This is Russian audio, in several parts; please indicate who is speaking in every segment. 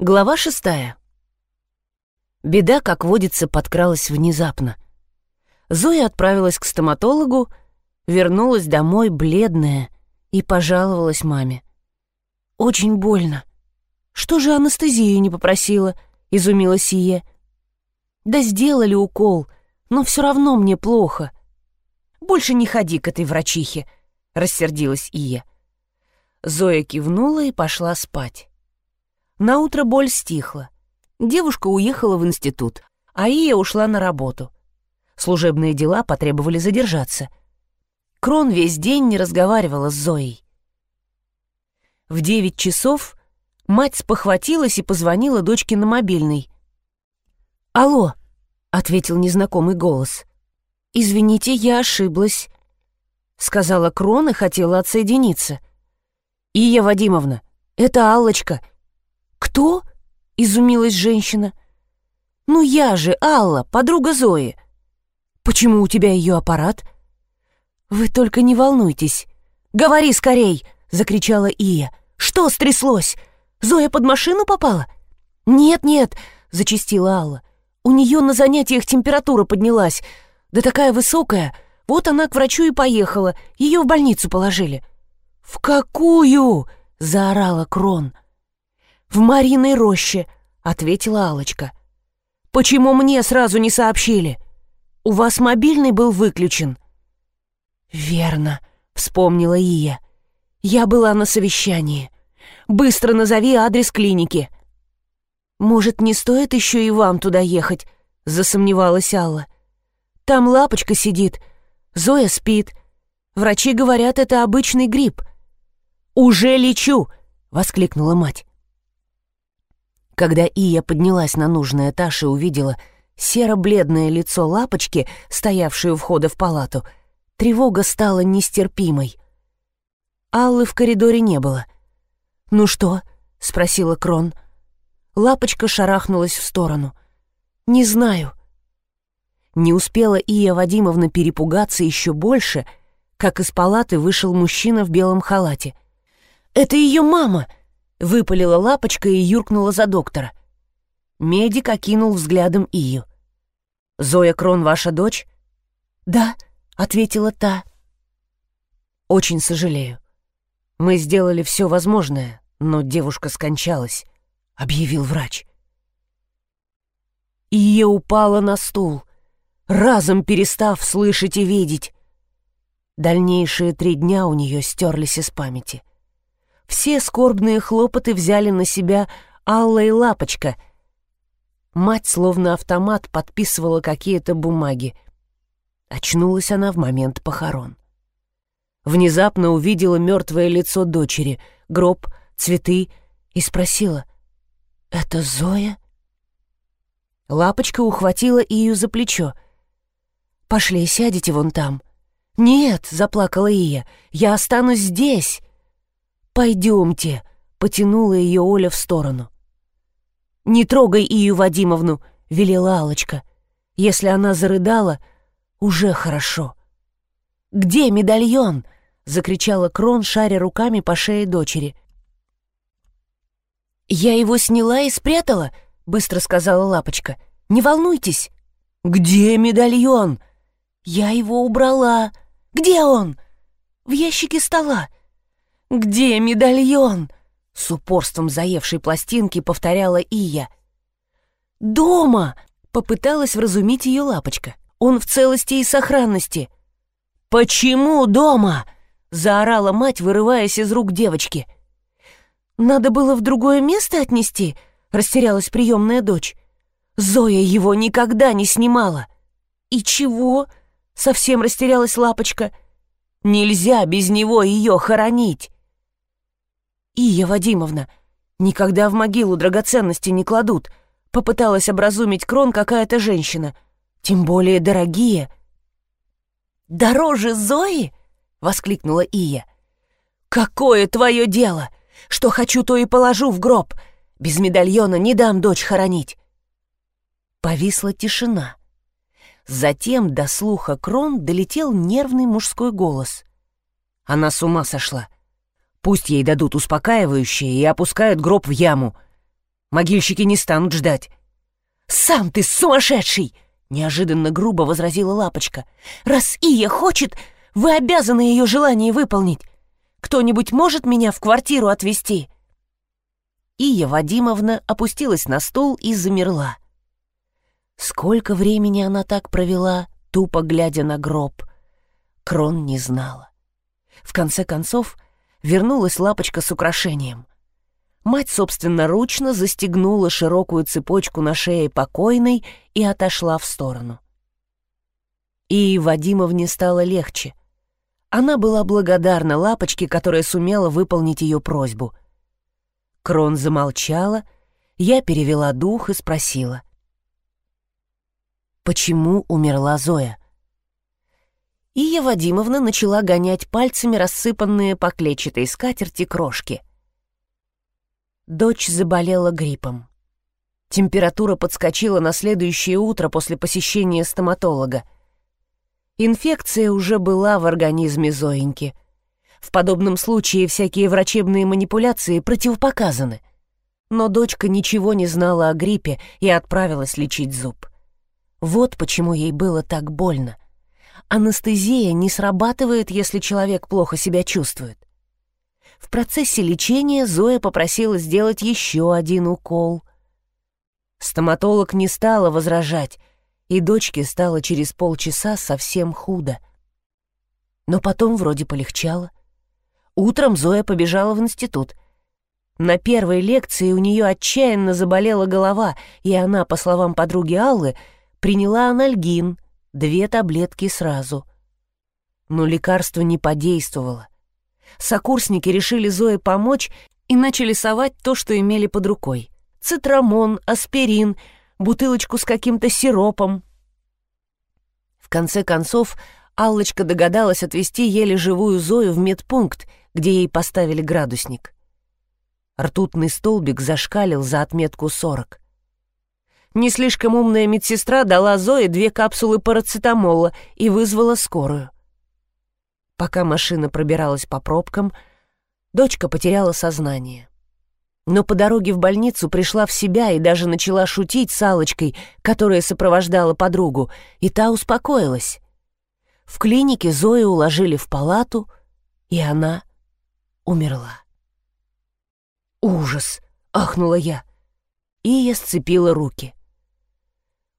Speaker 1: Глава шестая. Беда, как водится, подкралась внезапно. Зоя отправилась к стоматологу, вернулась домой бледная и пожаловалась маме. «Очень больно. Что же анестезию не попросила?» — изумилась Ия. «Да сделали укол, но все равно мне плохо». «Больше не ходи к этой врачихе», — рассердилась Ия. Зоя кивнула и пошла спать. Наутро боль стихла. Девушка уехала в институт, а Ия ушла на работу. Служебные дела потребовали задержаться. Крон весь день не разговаривала с Зоей. В девять часов мать спохватилась и позвонила дочке на мобильный. «Алло», — ответил незнакомый голос. «Извините, я ошиблась», — сказала Крон и хотела отсоединиться. «Ия Вадимовна, это Аллочка», — «Кто?» — изумилась женщина. «Ну я же, Алла, подруга Зои. Почему у тебя ее аппарат?» «Вы только не волнуйтесь. Говори скорей!» — закричала Ия. «Что стряслось? Зоя под машину попала?» «Нет-нет», — зачастила Алла. «У нее на занятиях температура поднялась. Да такая высокая. Вот она к врачу и поехала. Ее в больницу положили». «В какую?» — заорала Крон. «В Мариной роще», — ответила алочка «Почему мне сразу не сообщили? У вас мобильный был выключен». «Верно», — вспомнила Ия. «Я была на совещании. Быстро назови адрес клиники». «Может, не стоит еще и вам туда ехать?» — засомневалась Алла. «Там лапочка сидит, Зоя спит. Врачи говорят, это обычный грипп». «Уже лечу!» — воскликнула мать. Когда Ия поднялась на нужный этаж и увидела серо-бледное лицо лапочки, стоявшее у входа в палату, тревога стала нестерпимой. Аллы в коридоре не было. «Ну что?» — спросила Крон. Лапочка шарахнулась в сторону. «Не знаю». Не успела Ия Вадимовна перепугаться еще больше, как из палаты вышел мужчина в белом халате. «Это ее мама!» Выпалила лапочка и юркнула за доктора. Медик окинул взглядом Ию. «Зоя Крон ваша дочь?» «Да», — ответила та. «Очень сожалею. Мы сделали все возможное, но девушка скончалась», — объявил врач. Ия упала на стул, разом перестав слышать и видеть. Дальнейшие три дня у нее стерлись из памяти — все скорбные хлопоты взяли на себя Алла и Лапочка. Мать словно автомат подписывала какие-то бумаги. Очнулась она в момент похорон. Внезапно увидела мертвое лицо дочери, гроб, цветы и спросила «Это Зоя?» Лапочка ухватила Ию за плечо. «Пошли, сядете вон там». «Нет», — заплакала Ия, — «я останусь здесь». «Пойдемте», — потянула ее Оля в сторону. «Не трогай Ию Вадимовну», — велела Алочка. «Если она зарыдала, уже хорошо». «Где медальон?» — закричала Крон, шаря руками по шее дочери. «Я его сняла и спрятала», — быстро сказала Лапочка. «Не волнуйтесь». «Где медальон?» «Я его убрала». «Где он?» «В ящике стола». «Где медальон?» — с упорством заевшей пластинки повторяла Ия. «Дома!» — попыталась вразумить ее лапочка. «Он в целости и сохранности». «Почему дома?» — заорала мать, вырываясь из рук девочки. «Надо было в другое место отнести?» — растерялась приемная дочь. «Зоя его никогда не снимала». «И чего?» — совсем растерялась лапочка. «Нельзя без него ее хоронить». «Ия Вадимовна, никогда в могилу драгоценности не кладут», попыталась образумить крон какая-то женщина. «Тем более дорогие». «Дороже Зои?» — воскликнула Ия. «Какое твое дело? Что хочу, то и положу в гроб. Без медальона не дам дочь хоронить». Повисла тишина. Затем до слуха Крон долетел нервный мужской голос. Она с ума сошла. Пусть ей дадут успокаивающее и опускают гроб в яму. Могильщики не станут ждать. «Сам ты сумасшедший!» — неожиданно грубо возразила Лапочка. «Раз Ия хочет, вы обязаны ее желание выполнить. Кто-нибудь может меня в квартиру отвезти?» Ия Вадимовна опустилась на стол и замерла. Сколько времени она так провела, тупо глядя на гроб, Крон не знала. В конце концов, вернулась лапочка с украшением. Мать собственноручно застегнула широкую цепочку на шее покойной и отошла в сторону. И Вадимовне стало легче. Она была благодарна лапочке, которая сумела выполнить ее просьбу — Крон замолчала, я перевела дух и спросила. «Почему умерла Зоя?» Ия Вадимовна начала гонять пальцами рассыпанные по клетчатой скатерти крошки. Дочь заболела гриппом. Температура подскочила на следующее утро после посещения стоматолога. Инфекция уже была в организме Зоеньки — в подобном случае всякие врачебные манипуляции противопоказаны. Но дочка ничего не знала о гриппе и отправилась лечить зуб. Вот почему ей было так больно. Анестезия не срабатывает, если человек плохо себя чувствует. В процессе лечения Зоя попросила сделать еще один укол. Стоматолог не стала возражать, и дочке стало через полчаса совсем худо. Но потом вроде полегчало. Утром Зоя побежала в институт. На первой лекции у нее отчаянно заболела голова, и она, по словам подруги Аллы, приняла анальгин, две таблетки сразу. Но лекарство не подействовало. Сокурсники решили Зое помочь и начали совать то, что имели под рукой. Цитрамон, аспирин, бутылочку с каким-то сиропом. В конце концов, Аллочка догадалась отвезти еле живую Зою в медпункт, где ей поставили градусник. Ртутный столбик зашкалил за отметку 40. Не слишком умная медсестра дала Зое две капсулы парацетамола и вызвала скорую. Пока машина пробиралась по пробкам, дочка потеряла сознание. Но по дороге в больницу пришла в себя и даже начала шутить с Аллочкой, которая сопровождала подругу, и та успокоилась. В клинике Зою уложили в палату, и она умерла. «Ужас!» — ахнула я. И я сцепила руки.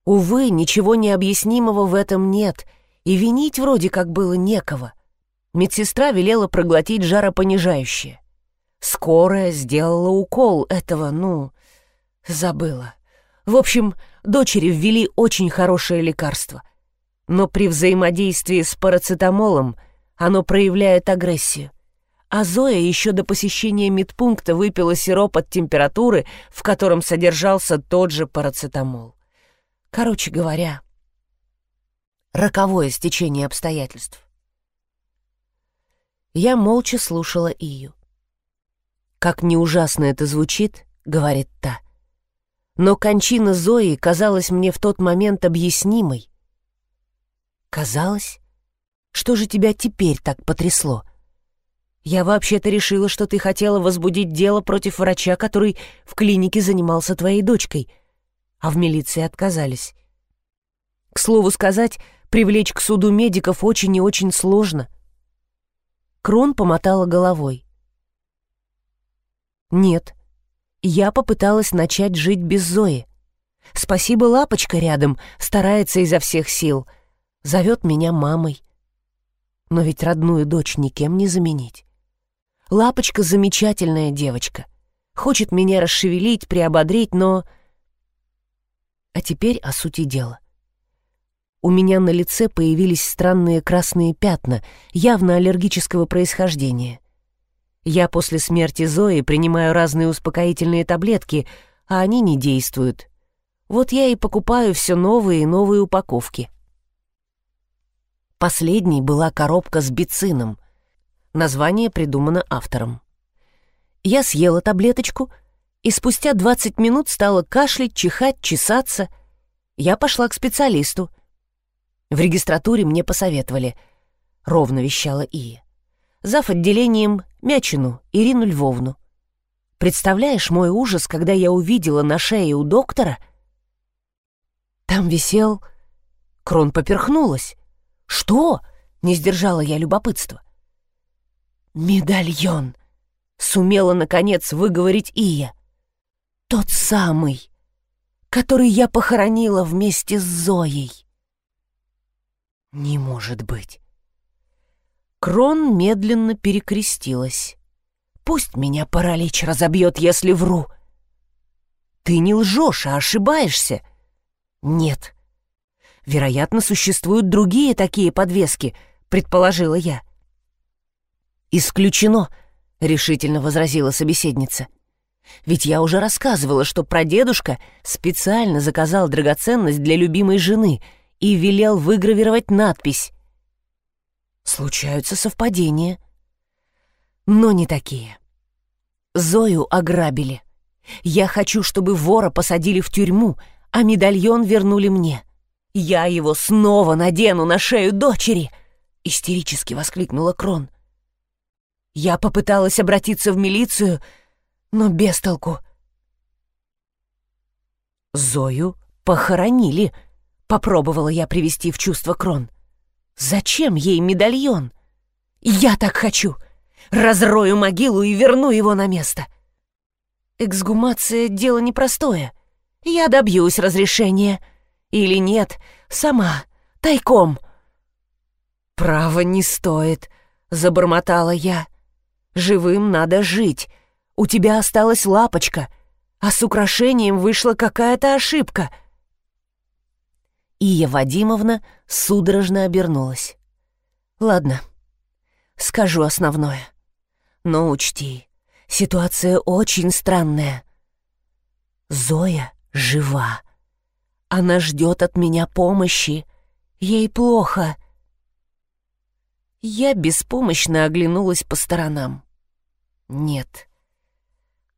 Speaker 1: Увы, ничего необъяснимого в этом нет, и винить вроде как было некого. Медсестра велела проглотить жаропонижающее. Скорая сделала укол этого, ну, забыла. В общем, дочери ввели очень хорошее лекарство. Но при взаимодействии с парацетамолом оно проявляет агрессию а Зоя еще до посещения медпункта выпила сироп от температуры, в котором содержался тот же парацетамол. Короче говоря, роковое стечение обстоятельств. Я молча слушала Ию. «Как не ужасно это звучит», — говорит та. Но кончина Зои казалась мне в тот момент объяснимой. «Казалось? Что же тебя теперь так потрясло?» Я вообще-то решила, что ты хотела возбудить дело против врача, который в клинике занимался твоей дочкой, а в милиции отказались. К слову сказать, привлечь к суду медиков очень и очень сложно. Крон помотала головой. Нет, я попыталась начать жить без Зои. Спасибо, лапочка рядом, старается изо всех сил, зовет меня мамой. Но ведь родную дочь никем не заменить. Лапочка замечательная девочка. Хочет меня расшевелить, приободрить, но... А теперь о сути дела. У меня на лице появились странные красные пятна, явно аллергического происхождения. Я после смерти Зои принимаю разные успокоительные таблетки, а они не действуют. Вот я и покупаю все новые и новые упаковки. Последней была коробка с бицином — Название придумано автором. Я съела таблеточку, и спустя 20 минут стала кашлять, чихать, чесаться. Я пошла к специалисту. В регистратуре мне посоветовали. Ровно вещала Ия. Зав. отделением Мячину Ирину Львовну. Представляешь мой ужас, когда я увидела на шее у доктора? Там висел... Крон поперхнулась. «Что?» — не сдержала я любопытства. «Медальон!» — сумела, наконец, выговорить Ия. «Тот самый, который я похоронила вместе с Зоей». «Не может быть!» Крон медленно перекрестилась. «Пусть меня паралич разобьет, если вру!» «Ты не лжешь, а ошибаешься!» «Нет, Вероятно, существуют другие такие подвески, предположила я. Исключено, решительно возразила собеседница. Ведь я уже рассказывала, что прадедушка специально заказал драгоценность для любимой жены и велел выгравировать надпись. Случаются совпадения. Но не такие. Зою ограбили. Я хочу, чтобы вора посадили в тюрьму, а медальон вернули мне. «Я его снова надену на шею дочери!» — истерически воскликнула Крон. Я попыталась обратиться в милицию, но без толку. «Зою похоронили», — попробовала я привести в чувство Крон. «Зачем ей медальон? Я так хочу! Разрою могилу и верну его на место!» «Эксгумация — дело непростое. Я добьюсь разрешения», — или нет, сама, тайком. «Право не стоит», — забормотала я. «Живым надо жить. У тебя осталась лапочка, а с украшением вышла какая-то ошибка». Ия Вадимовна судорожно обернулась. «Ладно, скажу основное. Но учти, ситуация очень странная. Зоя жива. Она ждет от меня помощи. Ей плохо. Я беспомощно оглянулась по сторонам. Нет.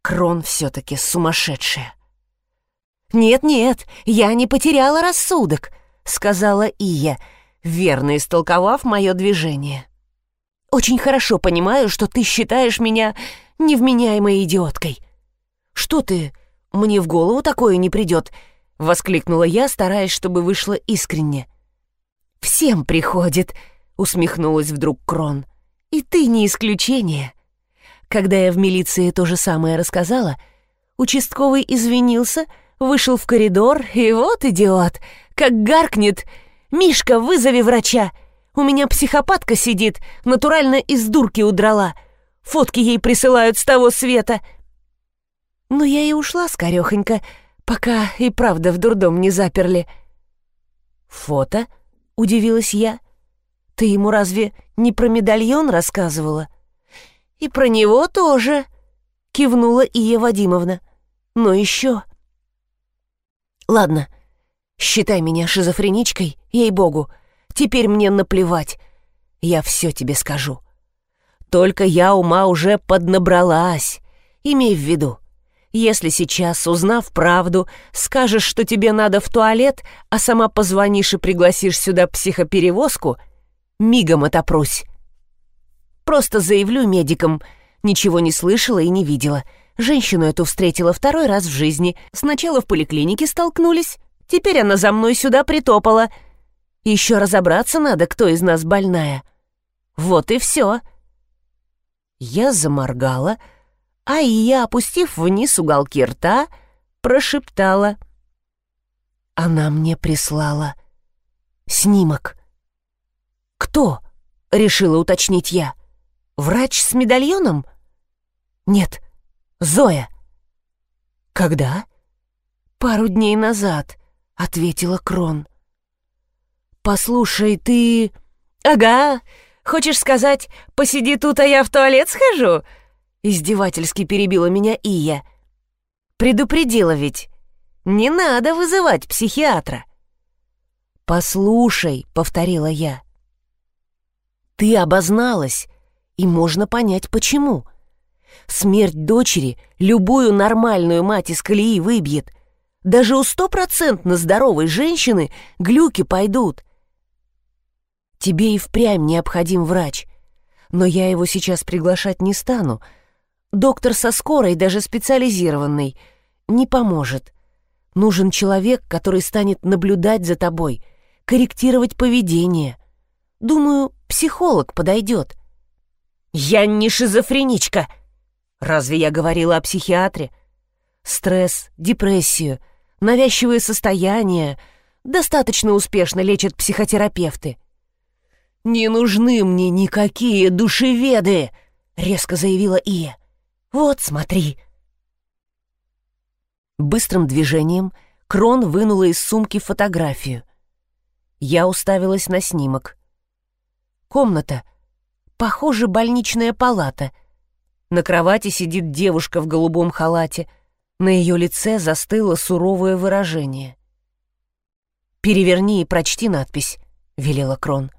Speaker 1: Крон все-таки сумасшедшая. «Нет-нет, я не потеряла рассудок», — сказала Ия, верно истолковав мое движение. «Очень хорошо понимаю, что ты считаешь меня невменяемой идиоткой. Что ты, мне в голову такое не придет, — воскликнула я, стараясь, чтобы вышло искренне. «Всем приходит», — усмехнулась вдруг Крон. «И ты не исключение». Когда я в милиции то же самое рассказала, участковый извинился, вышел в коридор, и вот идиот, как гаркнет. «Мишка, вызови врача! У меня психопатка сидит, натурально из дурки удрала. Фотки ей присылают с того света». Но я и ушла скорехонько, — пока и правда в дурдом не заперли». «Фото?» — удивилась я. «Ты ему разве не про медальон рассказывала?» «И про него тоже», — кивнула Ия Вадимовна. «Но еще...» «Ладно, считай меня шизофреничкой, ей-богу. Теперь мне наплевать. Я все тебе скажу. Только я ума уже поднабралась. Имей в виду, если сейчас, узнав правду, скажешь, что тебе надо в туалет, а сама позвонишь и пригласишь сюда психоперевозку, мигом отопрусь. Просто заявлю медикам. Ничего не слышала и не видела. Женщину эту встретила второй раз в жизни. Сначала в поликлинике столкнулись, теперь она за мной сюда притопала. Еще разобраться надо, кто из нас больная. Вот и все. Я заморгала, — а я, опустив вниз уголки рта, прошептала. Она мне прислала снимок. «Кто?» — решила уточнить я. «Врач с медальоном?» «Нет, Зоя». «Когда?» «Пару дней назад», — ответила Крон. «Послушай, ты...» «Ага, хочешь сказать, посиди тут, а я в туалет схожу?» Издевательски перебила меня Ия. Предупредила ведь. Не надо вызывать психиатра. «Послушай», — повторила я. «Ты обозналась, и можно понять, почему. Смерть дочери любую нормальную мать из колеи выбьет. Даже у стопроцентно здоровой женщины глюки пойдут. Тебе и впрямь необходим врач, но я его сейчас приглашать не стану, Доктор со скорой, даже специализированный, не поможет. Нужен человек, который станет наблюдать за тобой, корректировать поведение. Думаю, психолог подойдет. Я не шизофреничка. Разве я говорила о психиатре? Стресс, депрессию, навязчивые состояния достаточно успешно лечат психотерапевты. «Не нужны мне никакие душеведы!» — резко заявила Ия. «Вот, смотри!» Быстрым движением Крон вынула из сумки фотографию. Я уставилась на снимок. Комната. Похоже, больничная палата. На кровати сидит девушка в голубом халате. На ее лице застыло суровое выражение. «Переверни и прочти надпись», — велела Крон.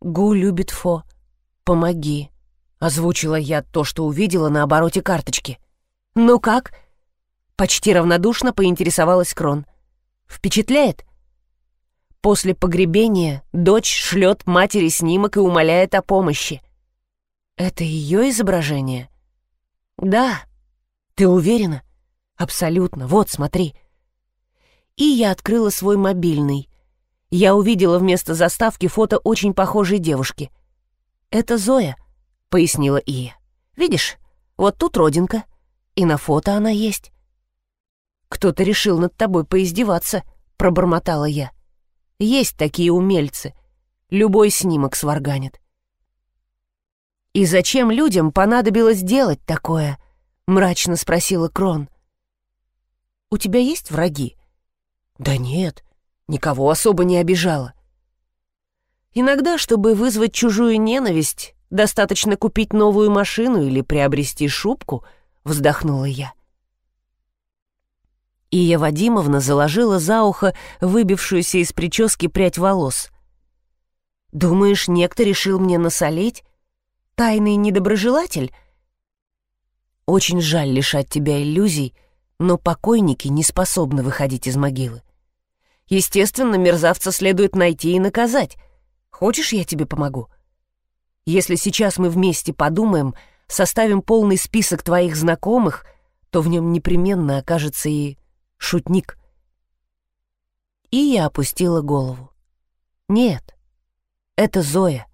Speaker 1: «Гу любит Фо. Помоги», — озвучила я то, что увидела на обороте карточки. «Ну как?» Почти равнодушно поинтересовалась Крон. «Впечатляет?» После погребения дочь шлет матери снимок и умоляет о помощи. «Это ее изображение?» «Да». «Ты уверена?» «Абсолютно. Вот, смотри». И я открыла свой мобильный. Я увидела вместо заставки фото очень похожей девушки. «Это Зоя», — пояснила Ия. «Видишь, вот тут родинка, и на фото она есть». «Кто-то решил над тобой поиздеваться», — пробормотала я. «Есть такие умельцы. Любой снимок сварганит». «И зачем людям понадобилось делать такое?» — мрачно спросила Крон. «У тебя есть враги?» «Да нет, никого особо не обижала». «Иногда, чтобы вызвать чужую ненависть, достаточно купить новую машину или приобрести шубку», — вздохнула я. Ия Вадимовна заложила за ухо выбившуюся из прически прядь волос. «Думаешь, некто решил мне насолить? Тайный недоброжелатель?» «Очень жаль лишать тебя иллюзий, но покойники не способны выходить из могилы. Естественно, мерзавца следует найти и наказать. Хочешь, я тебе помогу? Если сейчас мы вместе подумаем, составим полный список твоих знакомых, то в нем непременно окажется и шутник. И я опустила голову. Нет, это Зоя.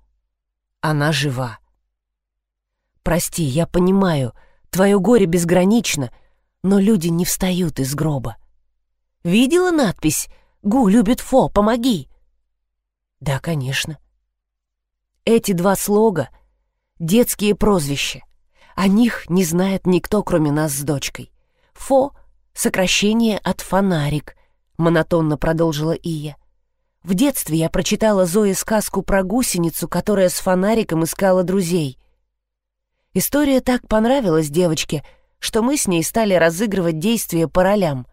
Speaker 1: Она жива. Прости, я понимаю, твое горе безгранично, но люди не встают из гроба. Видела надпись «Гу любит Фо, помоги»? Да, конечно. Эти два слога — детские прозвища. О них не знает никто, кроме нас с дочкой. Фо — сокращение от «фонарик», — монотонно продолжила Ия. В детстве я прочитала Зое сказку про гусеницу, которая с фонариком искала друзей. История так понравилась девочке, что мы с ней стали разыгрывать действия по ролям.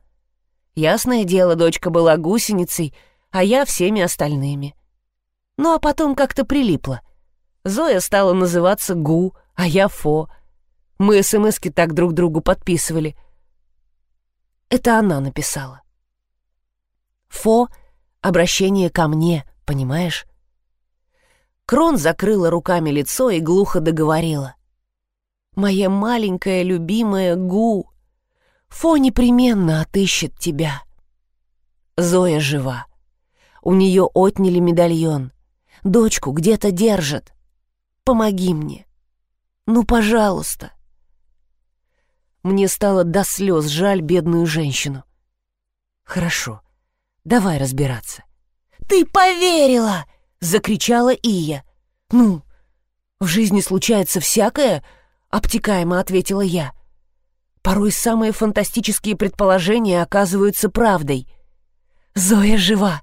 Speaker 1: Ясное дело, дочка была гусеницей, а я всеми остальными. Ну а потом как-то прилипло. Зоя стала называться Гу, а я Фо. Мы смски так друг другу подписывали — это она написала. Фо — обращение ко мне, понимаешь? Крон закрыла руками лицо и глухо договорила. «Моя маленькая любимая Гу, Фо непременно отыщет тебя». Зоя жива. У нее отняли медальон. Дочку где-то держат. Помоги мне. Ну, пожалуйста. Мне стало до слез жаль бедную женщину. «Хорошо, давай разбираться». «Ты поверила!» — закричала Ия. «Ну, в жизни случается всякое», — обтекаемо ответила я. «Порой самые фантастические предположения оказываются правдой. Зоя жива,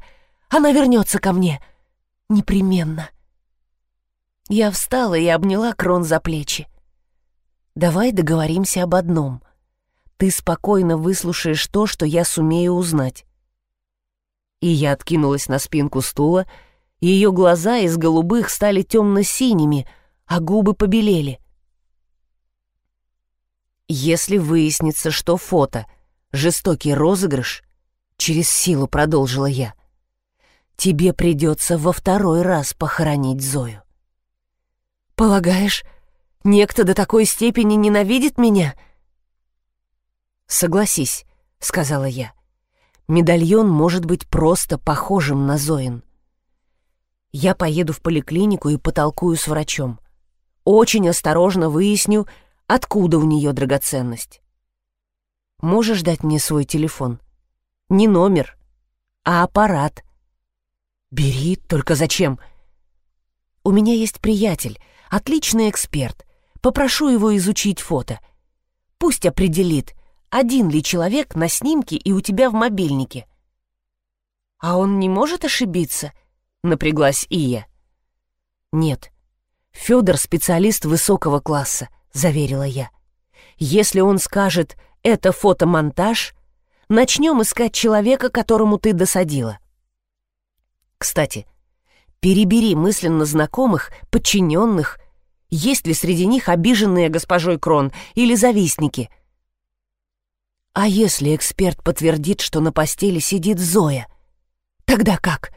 Speaker 1: она вернется ко мне. Непременно». Я встала и обняла Крон за плечи. Давай договоримся об одном. Ты спокойно выслушаешь то, что я сумею узнать. И я откинулась на спинку стула, ее глаза из голубых стали темно-синими, а губы побелели. Если выяснится, что фото — жестокий розыгрыш, через силу продолжила я, тебе придется во второй раз похоронить Зою. Полагаешь, Некто до такой степени ненавидит меня?» «Согласись», — сказала я. «Медальон может быть просто похожим на Зоин. Я поеду в поликлинику и потолкую с врачом. Очень осторожно выясню, откуда у нее драгоценность. Можешь дать мне свой телефон? Не номер, а аппарат. Бери, только зачем? У меня есть приятель, отличный эксперт. Попрошу его изучить фото. Пусть определит, один ли человек на снимке и у тебя в мобильнике. А он не может ошибиться? Напряглась Ия. Нет. Федор специалист высокого класса, заверила я. Если он скажет «это фотомонтаж», начнем искать человека, которому ты досадила. Кстати, перебери мысленно знакомых, подчиненных, есть ли среди них обиженные госпожой Крон или завистники. А если эксперт подтвердит, что на постели сидит Зоя, тогда как?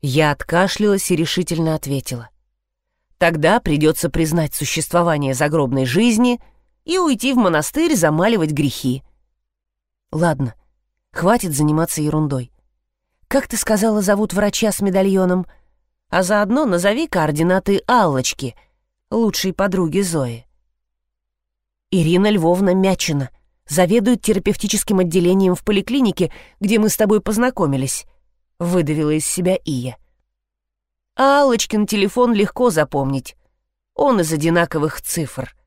Speaker 1: Я откашлялась и решительно ответила. Тогда придется признать существование загробной жизни и уйти в монастырь замаливать грехи. Ладно, хватит заниматься ерундой. Как ты сказала, зовут врача с медальоном — а заодно назови координаты Аллочки, лучшей подруги Зои. Ирина Львовна Мячина заведует терапевтическим отделением в поликлинике, где мы с тобой познакомились, выдавила из себя Ия. А Аллочкин телефон легко запомнить. Он из одинаковых цифр —